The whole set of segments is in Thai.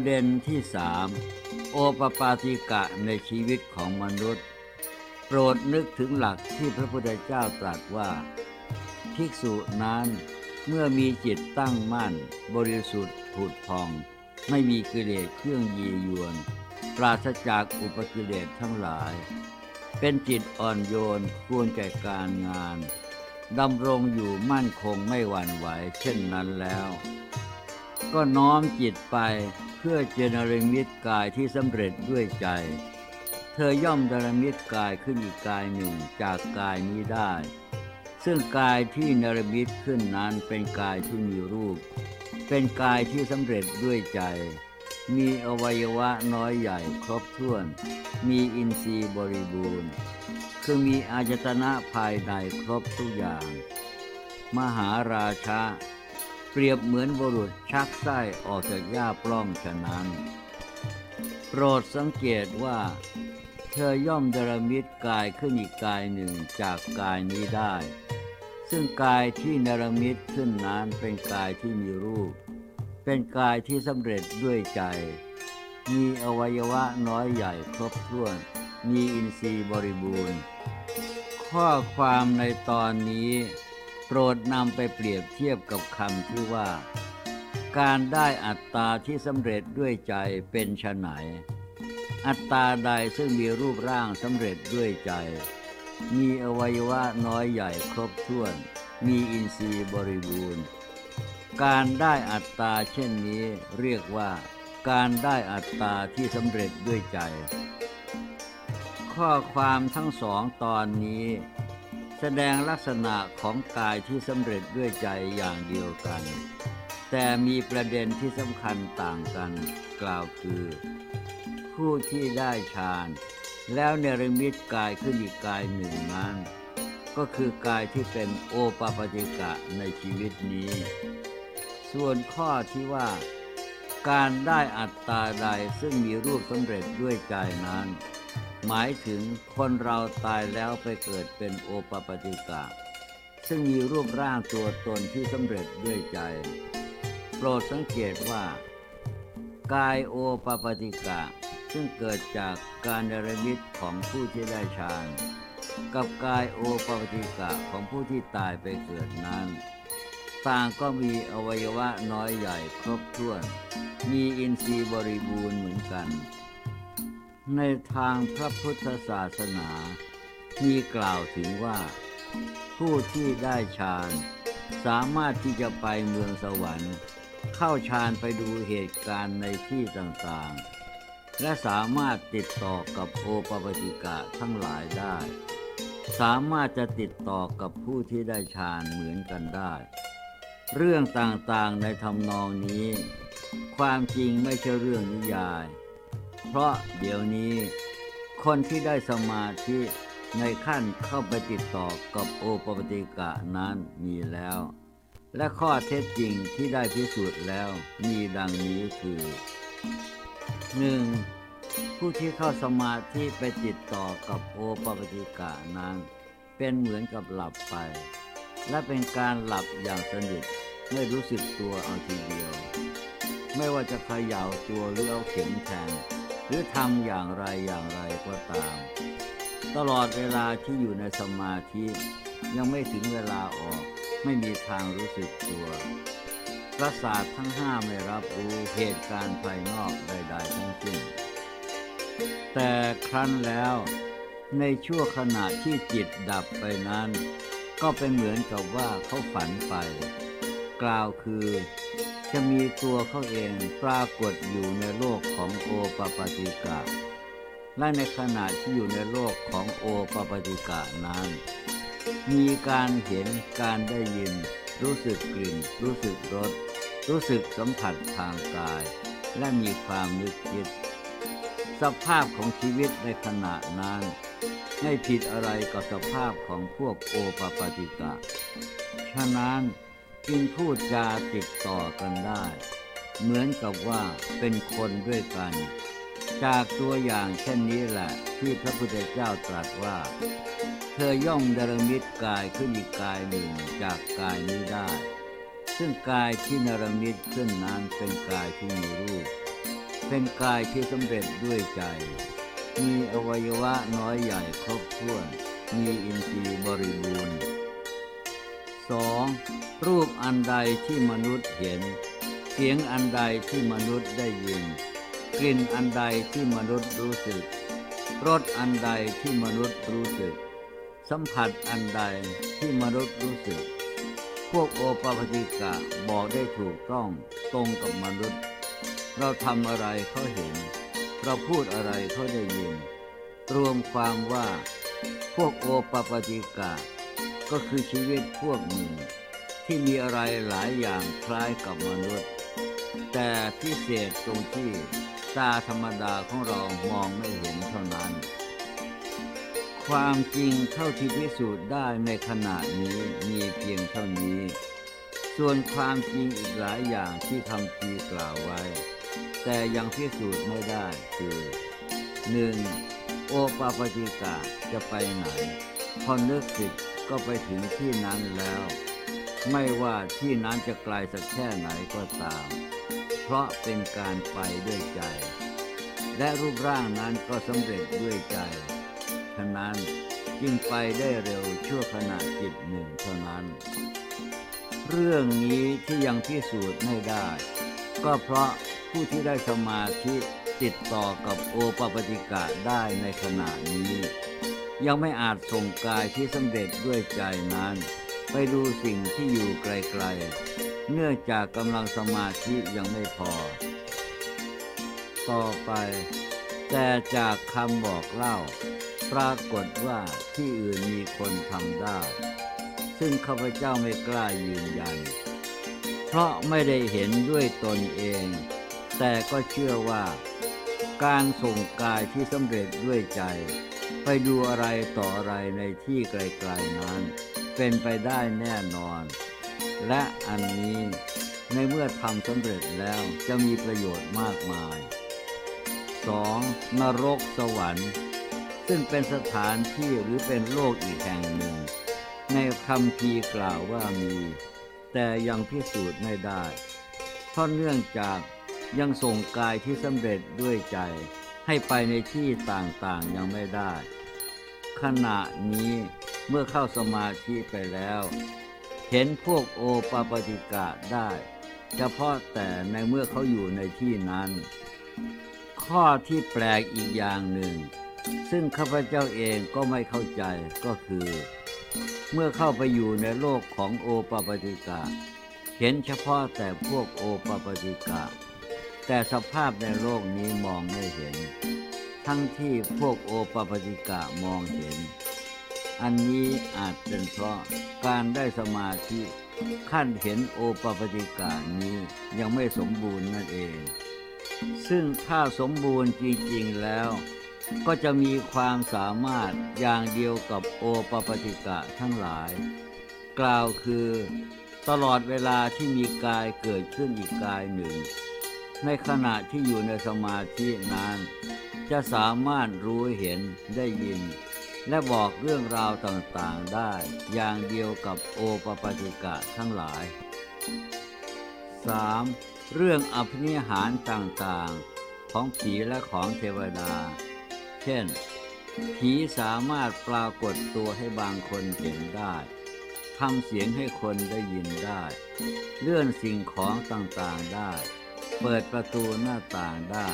ประเด็นที่สามโอปปาติกะในชีวิตของมนุษย์ โปรดนึกถึงหลักที่พระพุทธเจ้าตรัสว่า ภิกษุนั้นเมื่อมีจิตตั้งมั่น บริสุทธิ์ผุดพอง ไม่มีกิเลสเครื่องยียวน ปราศจากอุปกิเลสทั้งหลาย เป็นจิตอ่อนโยนควรแก่การงานดำรงอยู่มั่นคงไม่หวั่นไหวเช่นนั้นแล้ว ก็น้อมจิตไป เพื่อเจนริมิตกายที่สำเร็จด้วยใจ เธอย่อมดรมิตกายขึ้นอีกกายหนึ่งจากกายนี้ได้ ซึ่งกายที่นรมิตขึ้นนั้นเป็นกายที่มีรูป เป็นกายที่สำเร็จด้วยใจ มีอวัยวะน้อยใหญ่ครบถ้วน มีอินทรีย์บริบูรณ์ คือมีอาจตนะภายในครบทุกอย่าง มหาราชา เปรียบเหมือนบุรุษชักไส้ออกจากหญ้าปล้องฉะนั้น โปรดสังเกตว่า เธอย่อมดรมิตกายขึ้นอีกกายหนึ่งจากกายนี้ได้ ซึ่งกายที่นรมิตขึ้นนั้นเป็นกายที่มีรูป เป็นกายที่สำเร็จด้วยใจ มีอวัยวะน้อยใหญ่ครบถ้วน มีอินทรีย์บริบูรณ์ ข้อความในตอนนี้ โปรดนำไปเปรียบเทียบกับคำที่ว่า การได้อัตตาที่สำเร็จด้วยใจเป็นไฉนอัตตาใดซึ่งมีรูปร่างสำเร็จด้วยใจ มีอวัยวะน้อยใหญ่ครบถ้วน มีอินทรีย์บริบูรณ์ การได้อัตตาเช่นนี้เรียกว่าการได้อัตตาที่สำเร็จด้วยใจ ข้อความทั้งสองตอนนี้ แสดงลักษณะของกายที่สำเร็จด้วยใจอย่างเดียวกัน แต่มีประเด็นที่สำคัญต่างกันกล่าวคือ ผู้ที่ได้ฌานแล้วเนรมิตกายขึ้นอีกกายหนึ่งนั้น ก็คือกายที่เป็นโอปปาติกะในชีวิตนี้ ส่วนข้อที่ว่า การได้อัตตาใดซึ่งมีรูปสำเร็จด้วยใจนั้น หมายถึงคนเราตายแล้วไปเกิดเป็นโอปปติกะ ซึ่งมีรูปร่างตัวตนที่สำเร็จด้วยใจ โปรดสังเกตว่า กายโอปปติกะ ซึ่งเกิดจากการเนรมิตของผู้ที่ได้ฌานกับกายโอปปติกะของผู้ที่ตายไปเกิดนั้น ต่างก็มีอวัยวะน้อยใหญ่ครบถ้วน มีอินทรีย์บริบูรณ์เหมือนกัน ในทางพระพุทธศาสนา มีกล่าวถึงว่า ผู้ที่ได้ฌานสามารถที่จะไปเมืองสวรรค์ เข้าฌานไปดูเหตุการณ์ในที่ต่างๆ และสามารถติดต่อกับโอปปติกะทั้งหลายได้ สามารถจะติดต่อกับผู้ที่ได้ฌานเหมือนกันได้ เรื่องต่างๆในทำนองนี้ ความจริงไม่ใช่เรื่องนิยาย เพราะเดี๋ยวนี้คนที่ได้สมาธิในขั้นเข้าไปติดต่อกับโอปปติกะนั้นมีแล้ว และข้อเท็จจริงที่ได้พิสูจน์แล้วมีดังนี้คือ 1. ผู้ที่เข้าสมาธิไปติดต่อกับโอปปติกะนั้น เป็นเหมือนกับหลับไป และเป็นการหลับอย่างสนิทไม่รู้สึกตัวเอาทีเดียว ไม่ว่าจะเขย่าตัวหรือเอาเข็มแทง หรือทำอย่างไรอย่างไรก็ตาม ตลอดเวลาที่อยู่ในสมาธิ ยังไม่ถึงเวลาออก ไม่มีทางรู้สึกตัวประสาททั้งห้าไม่รับรู้เหตุการณ์ภายนอกใดๆทั้งสิ้น แต่ครั้นแล้วในชั่วขณะที่จิตดับไปนั้น ก็เป็นเหมือนกับว่าเขาฝันไป กล่าวคือ จะมีตัวเขาเองปรากฏอยู่ในโลกของโอปปาติกะ และในขณะที่อยู่ในโลกของโอปปาติกะนั้น มีการเห็นการได้ยิน รู้สึกกลิ่น รู้สึกรสรู้สึกสัมผัสทางกาย และมีความนึกคิด สภาพของชีวิตในขณะนั้นไม่ผิดอะไรกับสภาพของพวกโอปปาติกะ ฉะนั้น จึงพูดจาติดต่อกันได้ เหมือนกับว่าเป็นคนด้วยกัน จากตัวอย่างเช่นนี้แหละที่พระพุทธเจ้าตรัสว่า เธอย่อมดรมิตกายขึ้นอีกกายหนึ่งจากกายนี้ได้ ซึ่งกายที่นรมิตขึ้นนั้นเป็นกายที่มีรูปเเป็นกายที่สำเร็จด้วยใจ มีอวัยวะน้อยใหญ่ครบถ้วน มีอินทรีย์บริบูรณ์ 2. รูปอันใดที่มนุษย์เห็น เสียงอันใดที่มนุษย์ได้ยิน กลิ่นอันใดที่มนุษย์รู้สึก รสอันใดที่มนุษย์รู้สึก สัมผัสอันใดที่มนุษย์รู้สึก พวกโอปปติกะบอกได้ถูกต้องตรงกับมนุษย์ เราทำอะไรเขาเห็น เราพูดอะไรเขาได้ยิน รวมความว่า พวกโอปปติกะ ก็คือชีวิตพวกหนึ่งที่มีอะไรหลายอย่างคล้ายกับมนุษย์ แต่พิเศษตรงที่ตาธรรมดาของเรามองไม่เห็นเท่านั้น ความจริงเท่าที่พิสูจน์ได้ในขณะนี้มีเพียงเท่านี้ ส่วนความจริงอีกหลายอย่างที่คำพีกล่าวไว้ แต่ยังพิสูจน์ไม่ได้คือ 1. โอปาปิกะจะไปไหนพอนึกผิด ก็ไปถึงที่นั้นแล้ว ไม่ว่าที่นั้นจะไกลสักแค่ไหนก็ตาม เพราะเป็นการไปด้วยใจ และรูปร่างนั้นก็สำเร็จด้วยใจ ฉะนั้นจึงไปได้เร็วชั่วขณะจิตหนึ่งเท่านั้น เรื่องนี้ที่ยังพิสูจน์ไม่ได้ ก็เพราะผู้ที่ได้สมาธิติดต่อกับโอปปติกะได้ในขณะนี้ ยังไม่อาจส่งกายที่สำเร็จด้วยใจนั้น ไปดูสิ่งที่อยู่ไกลๆ เนื่องจากกำลังสมาธิยังไม่พอ ต่อไป แต่จากคำบอกเล่า ปรากฏว่าที่อื่นมีคนทำได้ ซึ่งข้าพเจ้าไม่กล้ายืนยัน เพราะไม่ได้เห็นด้วยตนเอง แต่ก็เชื่อว่า การส่งกายที่สำเร็จด้วยใจ ไปดูอะไรต่ออะไรในที่ไกลๆนั้น เป็นไปได้แน่นอน และอันนี้ในเมื่อทำสำเร็จแล้วจะมีประโยชน์มากมาย 2. นรกสวรรค์ ซึ่งเป็นสถานที่หรือเป็นโลกอีกแห่งหนึ่ง ในคำพีกล่าวว่ามี แต่ยังพิสูจน์ไม่ได้ เพราะเนื่องจากยังส่งกายที่สำเร็จด้วยใจ ให้ไปในที่ต่างๆยังไม่ได้ ขณะนี้เมื่อเข้าสมาธิไปแล้ว เห็นพวกโอปาปติกะได้ เฉพาะแต่ในเมื่อเขาอยู่ในที่นั้น ข้อที่แปลกอีกอย่างหนึ่ง ซึ่งข้าพเจ้าเองก็ไม่เข้าใจก็คือ เมื่อเข้าไปอยู่ในโลกของโอปปาติกะ เห็นเฉพาะแต่พวกโอปปาติกะ แต่สภาพในโลกนี้มองไม่เห็น ทั้งที่พวกโอปปติกะมองเห็น อันนี้อาจเป็นเพราะการได้สมาธิขั้นเห็นโอปปติกะนี้ยังไม่สมบูรณ์นั่นเอง ซึ่งถ้าสมบูรณ์จริงๆแล้ว ก็จะมีความสามารถอย่างเดียวกับโอปปติกะทั้งหลาย กล่าวคือตลอดเวลาที่มีกายเกิดขึ้นอีกกายหนึ่ง ในขณะที่อยู่ในสมาธินั้น จะสามารถรู้เห็นได้ยิน และบอกเรื่องราวต่างๆได้อย่างเดียวกับโอปปติกะทั้งหลาย 3. เรื่องอภินิหารต่างๆ ของผีและของเทวดา เช่น ผีสามารถปรากฏตัวให้บางคนเห็นได้ทำเสียงให้คนได้ยินได้ เลื่อนสิ่งของต่างๆได้ เปิดประตูหน้าต่างได้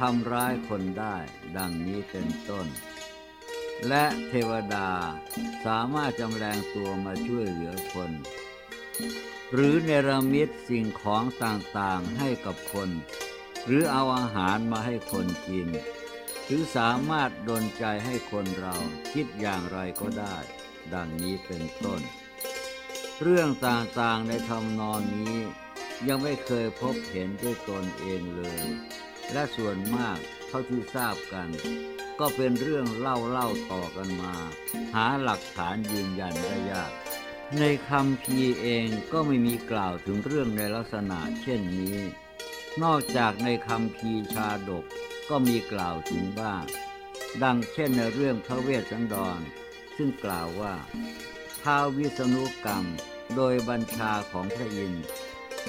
ทำร้ายคนได้ดังนี้เป็นต้น และเทวดาสามารถจำแรงตัวมาช่วยเหลือคน หรือเนรมิตสิ่งของต่างๆให้กับคน หรือเอาอาหารมาให้คนกิน หรือสามารถดลใจให้คนเราคิดอย่างไรก็ได้ ดังนี้เป็นต้น เรื่องต่างๆในทำนองนี้ ยังไม่เคยพบเห็นด้วยตนเองเลย และส่วนมากเท่าที่ทราบกัน ก็เป็นเรื่องเล่าเล่าๆต่อกันมา หาหลักฐานยืนยันได้ยาก ในคำพีเองก็ไม่มีกล่าวถึงเรื่องในลักษณะเช่นนี้ นอกจากในคำพีชาดกก็มีกล่าวถึงบ้าง ดังเช่นในเรื่องพระเวสสันดร ซึ่งกล่าวว่าท้าววิษณุกรรมโดยบัญชาของพระอินทร์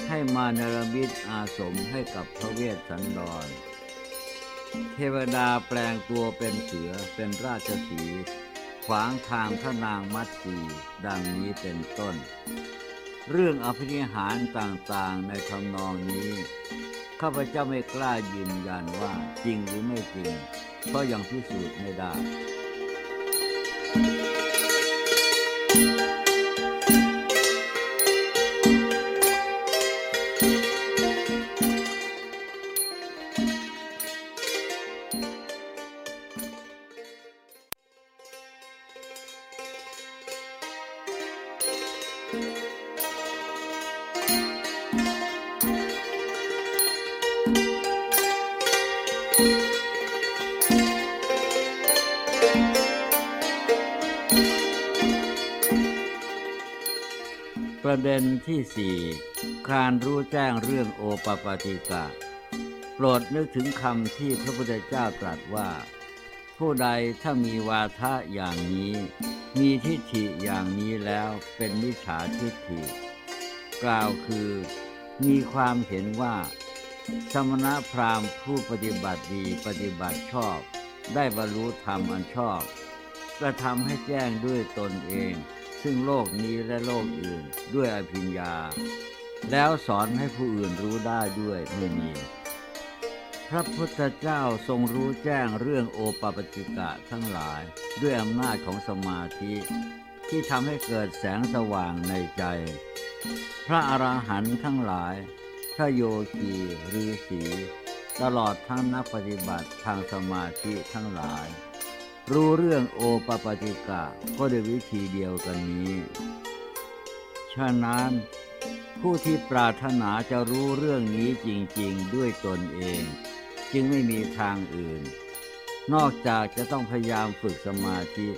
ให้มาเนรมิตอาสมให้กับพระเวสสันดร เทวดาแปลงตัวเป็นเสือเป็นราชสีห์ขวางทางพระนางมัตสีดังนี้เป็นต้น เรื่องอภินิหารต่างๆในทำนองนี้ ข้าพเจ้าไม่กล้ายืนยันว่าจริงหรือไม่จริง เพราะยังพิสูจน์ไม่ได้ ประเด็นที่สี่การรู้แจ้งเรื่องโอปปาติกะ โปรดนึกถึงคำที่พระพุทธเจ้าตรัสว่า ผู้ใดถ้ามีวาทะอย่างนี้ มีทิฏฐิอย่างนี้แล้วเป็นมิจฉาทิฏฐิ กล่าวคือ มีความเห็นว่า สมณพราหมณ์ผู้ปฏิบัติดีปฏิบัติชอบ ได้บรรลุธรรมอันชอบกระทำให้แจ้งด้วยตนเอง ซึ่งโลกนี้และโลกอื่นด้วยอภิญญา แล้วสอนให้ผู้อื่นรู้ได้ด้วยไม่มี พระพุทธเจ้าทรงรู้แจ้งเรื่องโอปปจิกะทั้งหลายด้วยอำนาจของสมาธิ ที่ทำให้เกิดแสงสว่างในใจ พระอรหันต์ทั้งหลาย พระโยคีฤาษีตลอดทั้งนักปฏิบัติทางสมาธิทั้งหลาย รู้เรื่องโอปปจิกะก็ด้วยวิธีเดียวกันนี้ ฉะนั้นผู้ที่ปรารถนาจะรู้เรื่องนี้จริงๆด้วยตนเอง จึงไม่มีทางอื่น นอกจากจะต้องพยายามฝึกสมาธิ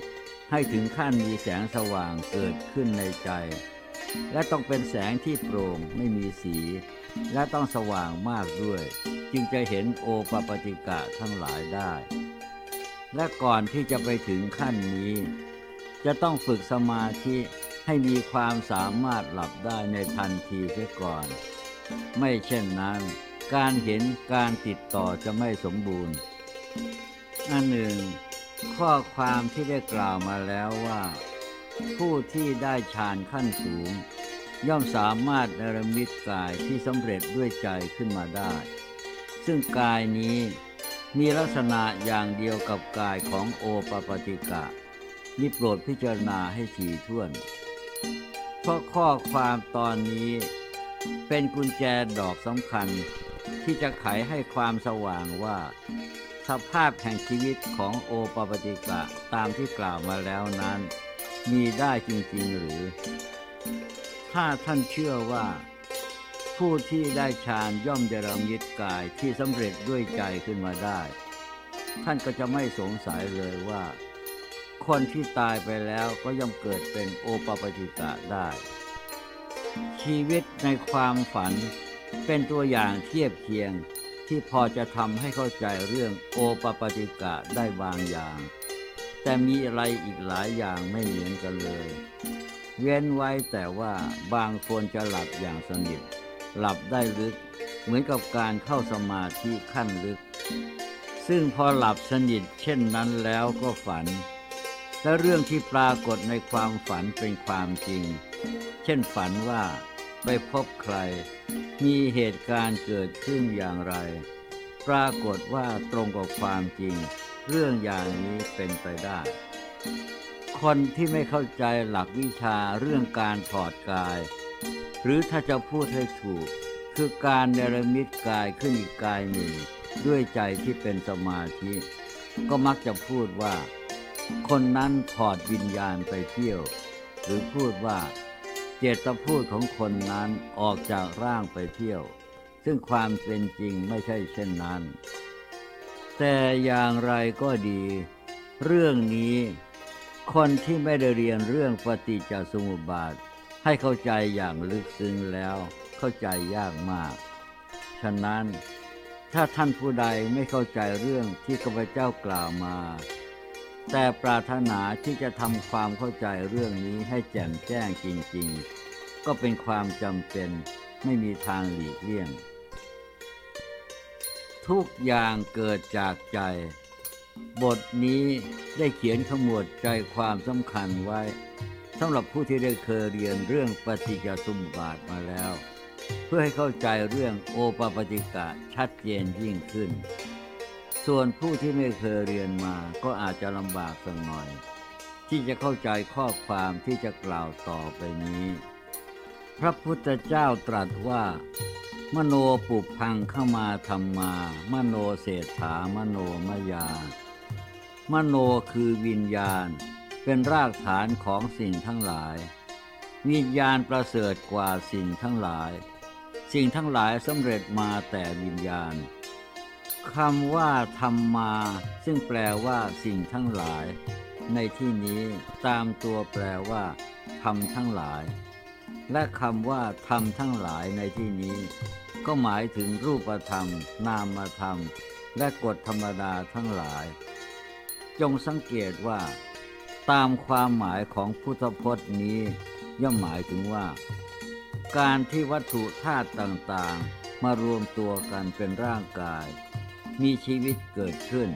ให้ถึงขั้นมีแสงสว่างเกิดขึ้นในใจ และต้องเป็นแสงที่โปร่งไม่มีสี และต้องสว่างมากด้วย จึงจะเห็นโอปปติกะทั้งหลายได้ และก่อนที่จะไปถึงขั้นนี้ จะต้องฝึกสมาธิให้มีความสามารถหลับได้ในทันทีเสียก่อน ไม่เช่นนั้น การเห็นการติดต่อจะไม่สมบูรณ์ อันหนึ่ง ข้อความที่ได้กล่าวมาแล้วว่า ผู้ที่ได้ฌานขั้นสูง ย่อมสามารถเนรมิตกายที่สำเร็จด้วยใจขึ้นมาได้ ซึ่งกายนี้ มีลักษณะอย่างเดียวกับกายของโอปปติกะ นี่โปรดพิจารณาให้ถี่ถ้วน เพราะข้อความตอนนี้เป็นกุญแจดอกสำคัญ ที่จะไขให้ความสว่างว่า สภาพแห่งชีวิตของโอปปติกะตามที่กล่าวมาแล้วนั้น มีได้จริงๆหรือ ถ้าท่านเชื่อว่า ผู้ที่ได้ฌานย่อมเนรมิตกายที่สำเร็จด้วยใจขึ้นมาได้ ท่านก็จะไม่สงสัยเลยว่า คนที่ตายไปแล้วก็ย่อมเกิดเป็นโอปปติกะได้ ชีวิตในความฝันเป็นตัวอย่างเทียบเคียงที่พอจะทำให้เข้าใจเรื่องโอปปติกะได้บางอย่าง แต่มีอะไรอีกหลายอย่างไม่เหมือนกันเลย เว้นไว้แต่ว่าบางคนจะหลับอย่างสนิท หลับได้ลึก เหมือนกับการเข้าสมาธิขั้นลึก ซึ่งพอหลับสนิทเช่นนั้นแล้วก็ฝัน และเรื่องที่ปรากฏในความฝันเป็นความจริง เช่นฝันว่าไปพบใคร มีเหตุการณ์เกิดขึ้นอย่างไร ปรากฏว่าตรงกับความจริง เรื่องอย่างนี้เป็นไปได้ คนที่ไม่เข้าใจหลักวิชาเรื่องการถอดกาย หรือถ้าจะพูดให้ถูก คือการเนรมิตกายขึ้นอีกกายหนึ่ง ด้วยใจที่เป็นสมาธิ ก็มักจะพูดว่า คนนั้นถอดวิญญาณไปเที่ยว หรือพูดว่า เจตพูดของคนนั้นออกจากร่างไปเที่ยว ซึ่งความเป็นจริงไม่ใช่เช่นนั้น แต่อย่างไรก็ดี เรื่องนี้คนที่ไม่ได้เรียนเรื่องปฏิจจสมุปบาท ให้เข้าใจอย่างลึกซึ้งแล้วเข้าใจยากมาก ฉะนั้นถ้าท่านผู้ใดไม่เข้าใจเรื่องที่ข้าพเจ้ากล่าวมา แต่ปรารถนาที่จะทำความเข้าใจเรื่องนี้ให้แจ่มแจ้งจริง ๆ ก็เป็นความจำเป็นไม่มีทางหลีกเลี่ยง ทุกอย่างเกิดจากใจ บทนี้ได้เขียนขมวดใจความสำคัญไว้ สำหรับผู้ที่ได้เคยเรียนเรื่องปฏิจจสมบาทมาแล้ว เพื่อให้เข้าใจเรื่องโอปปฏิกะชัดเจนยิ่งขึ้น ส่วนผู้ที่ไม่เคยเรียนมาก็อาจจะลำบากสักหน่อย ที่จะเข้าใจข้อความที่จะกล่าวต่อไปนี้ พระพุทธเจ้าตรัสว่า มโนปุพังเข้ามาธรรมา มโนเศรษฐามโนมยา มโนคือวิญญาณ เป็นรากฐานของสิ่งทั้งหลาย วิญญาณประเสริฐกว่าสิ่งทั้งหลาย สิ่งทั้งหลายสำเร็จมาแต่วิญญาณคำว่าธรรมมา ซึ่งแปลว่าสิ่งทั้งหลาย ในที่นี้ตามตัวแปลว่าธรรมทั้งหลาย และคำว่าธรรมทั้งหลายในที่นี้ ก็หมายถึงรูปธรรม นามธรรม และกฎธรรมดาทั้งหลาย จงสังเกตว่า ตามความหมายของพุทธพจน์นี้ ย่อมหมายถึงว่า การที่วัตถุธาตุต่างๆ มารวมตัวกันเป็นร่างกาย มีชีวิตเกิดขึ้น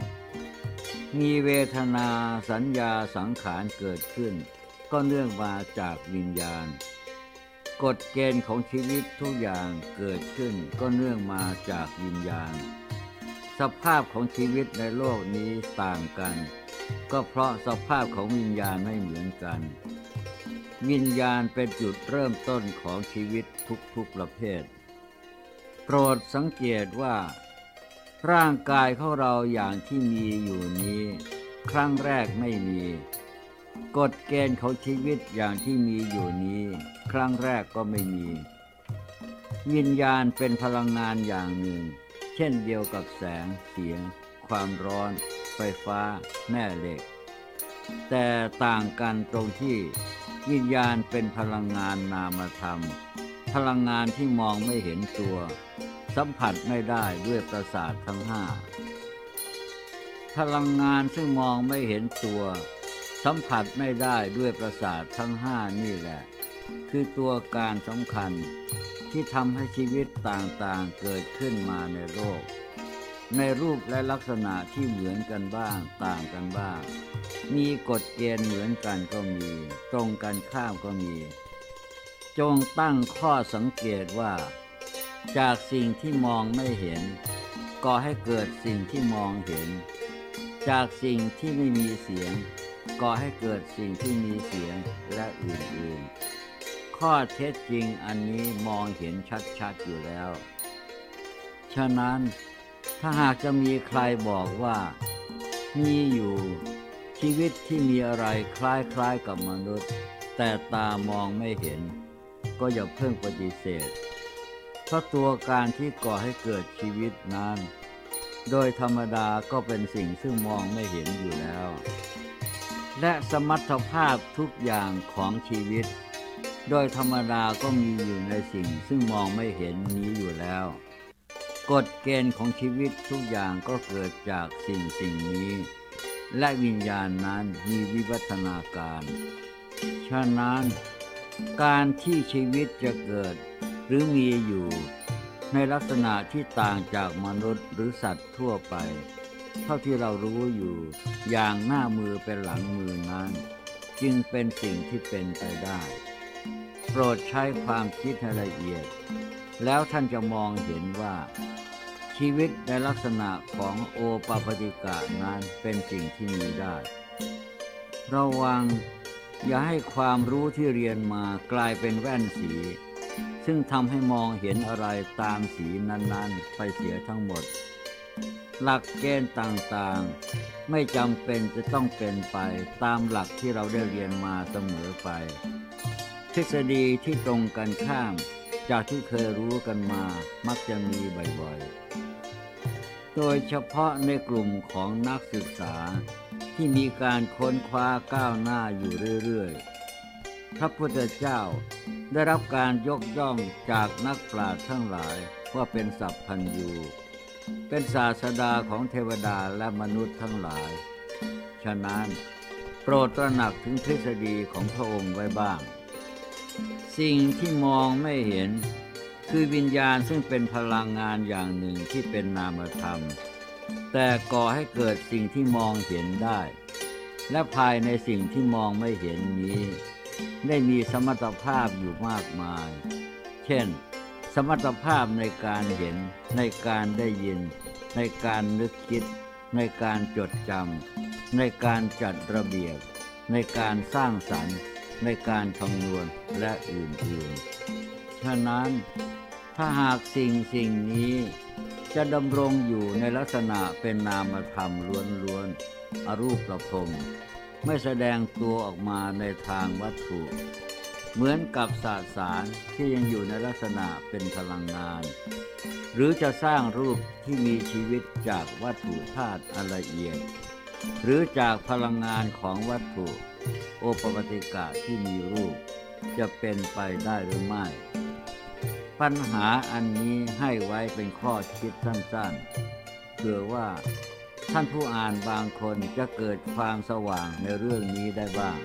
มีเวทนาสัญญาสังขารเกิดขึ้น ก็เนื่องมาจากวิญญาณ กฎเกณฑ์ของชีวิตทุกอย่างเกิดขึ้น ก็เนื่องมาจากวิญญาณ สภาพของชีวิตในโลกนี้ต่างกัน ก็เพราะสภาพของวิญญาณไม่เหมือนกัน วิญญาณเป็นจุดเริ่มต้นของชีวิตทุกๆประเภท โปรดสังเกตว่า ร่างกายของเราอย่างที่มีอยู่นี้ ครั้งแรกไม่มี กฎเกณฑ์ของชีวิตอย่างที่มีอยู่นี้ ครั้งแรกก็ไม่มี วิญญาณเป็นพลังงานอย่างหนึ่ง เช่นเดียวกับแสงเสียง ความร้อน ไฟฟ้าแม่เหล็ก แต่ต่างกันตรงที่วิญญาณเป็นพลังงานนามธรรม พลังงานที่มองไม่เห็นตัว สัมผัสไม่ได้ด้วยประสาททั้งห้าพลังงานซึ่งมองไม่เห็นตัว สัมผัสไม่ได้ด้วยประสาททั้งห้านี่แหละ คือตัวการสำคัญที่ทำให้ชีวิตต่างๆเกิดขึ้นมาในโลก ในรูปและลักษณะที่เหมือนกันบ้าง ต่างกันบ้าง มีกฎเกณฑ์เหมือนกันก็มี ตรงกันข้ามก็มี จงตั้งข้อสังเกตว่า จากสิ่งที่มองไม่เห็นก่อให้เกิดสิ่งที่มองเห็น จากสิ่งที่ไม่มีเสียงก่อให้เกิดสิ่งที่มีเสียงและอื่นๆ ข้อเท็จจริงอันนี้มองเห็นชัดๆอยู่แล้ว ฉะนั้น ถ้าหากจะมีใครบอกว่า มีอยู่ชีวิตที่มีอะไรคล้ายๆกับมนุษย์ แต่ตามองไม่เห็น ก็อย่าเพิ่งปฏิเสธ เพราะตัวการที่ก่อให้เกิดชีวิตนั้น โดยธรรมดาก็เป็นสิ่งซึ่งมองไม่เห็นอยู่แล้ว และสมรรถภาพทุกอย่างของชีวิต โดยธรรมดาก็มีอยู่ในสิ่งซึ่งมองไม่เห็นนี้อยู่แล้ว กฎเกณฑ์ของชีวิตทุกอย่างก็เกิดจากสิ่งสิ่งนี้ และวิญญาณนั้นมีวิวัฒนาการ ฉะนั้น การที่ชีวิตจะเกิดหรือมีอยู่ ในลักษณะที่ต่างจากมนุษย์หรือสัตว์ทั่วไป เท่าที่เรารู้อยู่อย่างหน้ามือเป็นหลังมือนั้น จึงเป็นสิ่งที่เป็นไปได้ โปรดใช้ความคิดให้ละเอียดแล้วท่านจะมองเห็นว่า ชีวิตในลักษณะของโอปปติกะนั้นเป็นสิ่งที่มีได้ ระวังอย่าให้ความรู้ที่เรียนมากลายเป็นแว่นสี ซึ่งทำให้มองเห็นอะไรตามสีนั้นๆ ไปเสียทั้งหมด หลักเกณฑ์ต่างๆ ไม่จำเป็นจะต้องเป็นไปตามหลักที่เราได้เรียนมาเสมอไป ทฤษฎีที่ตรงกันข้ามจากที่เคยรู้กันมามักจะมีบ่อยๆ โดยเฉพาะในกลุ่มของนักศึกษาที่มีการค้นคว้าก้าวหน้าอยู่เรื่อยๆ พระพุทธเจ้าได้รับการยกย่องจากนักปราชญ์ทั้งหลายว่าเป็นสัพพัญญู เป็นศาสดาของเทวดาและมนุษย์ทั้งหลาย ฉะนั้นโปรดตระหนักถึงทฤษฎีของพระองค์ไว้บ้าง สิ่งที่มองไม่เห็น คือวิญญาณซึ่งเป็นพลังงานอย่างหนึ่งที่เป็นนามธรรม แต่ก่อให้เกิดสิ่งที่มองเห็นได้ และภายในสิ่งที่มองไม่เห็นนี้ ได้มีสมรรถภาพอยู่มากมาย เช่น สมรรถภาพในการเห็น ในการได้ยิน ในการนึกคิด ในการจดจำในการจัดระเบียบ ในการสร้างสรรค์ ในการคำนวณและอื่นๆ ฉะนั้น ถ้าหากสิ่งสิ่งนี้จะดำรงอยู่ในลักษณะเป็นนามธรรมล้วนๆอรูปประพรมไม่แสดงตัวออกมาในทางวัตถุ เหมือนกับสสารที่ยังอยู่ในลักษณะเป็นพลังงาน หรือจะสร้างรูปที่มีชีวิตจากวัตถุธาตุอันละเอียด หรือจากพลังงานของวัตถุ โอปปติกะที่มีรูป จะเป็นไปได้หรือไม่ ปัญหาอันนี้ให้ไว้เป็นข้อคิดสั้นๆเผื่อว่าท่านผู้อ่านบางคนจะเกิดความสว่างในเรื่องนี้ได้บ้าง